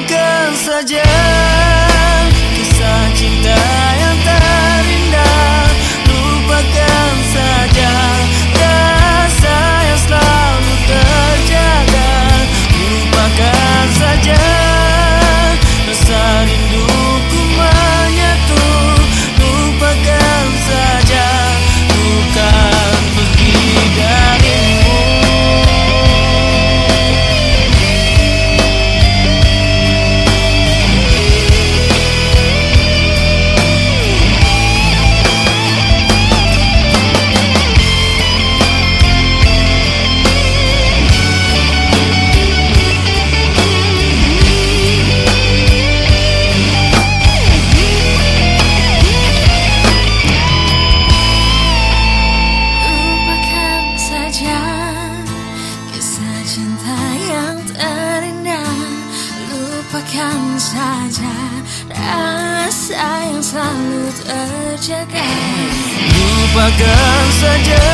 alcanza ya. saja rasa yang selalu terjaga. Lupakan saja